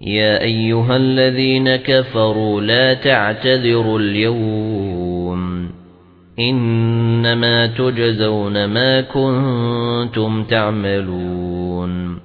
يا أيها الذين كفروا لا تعتذروا اليوم إنما تجزون ما كنتم تعملون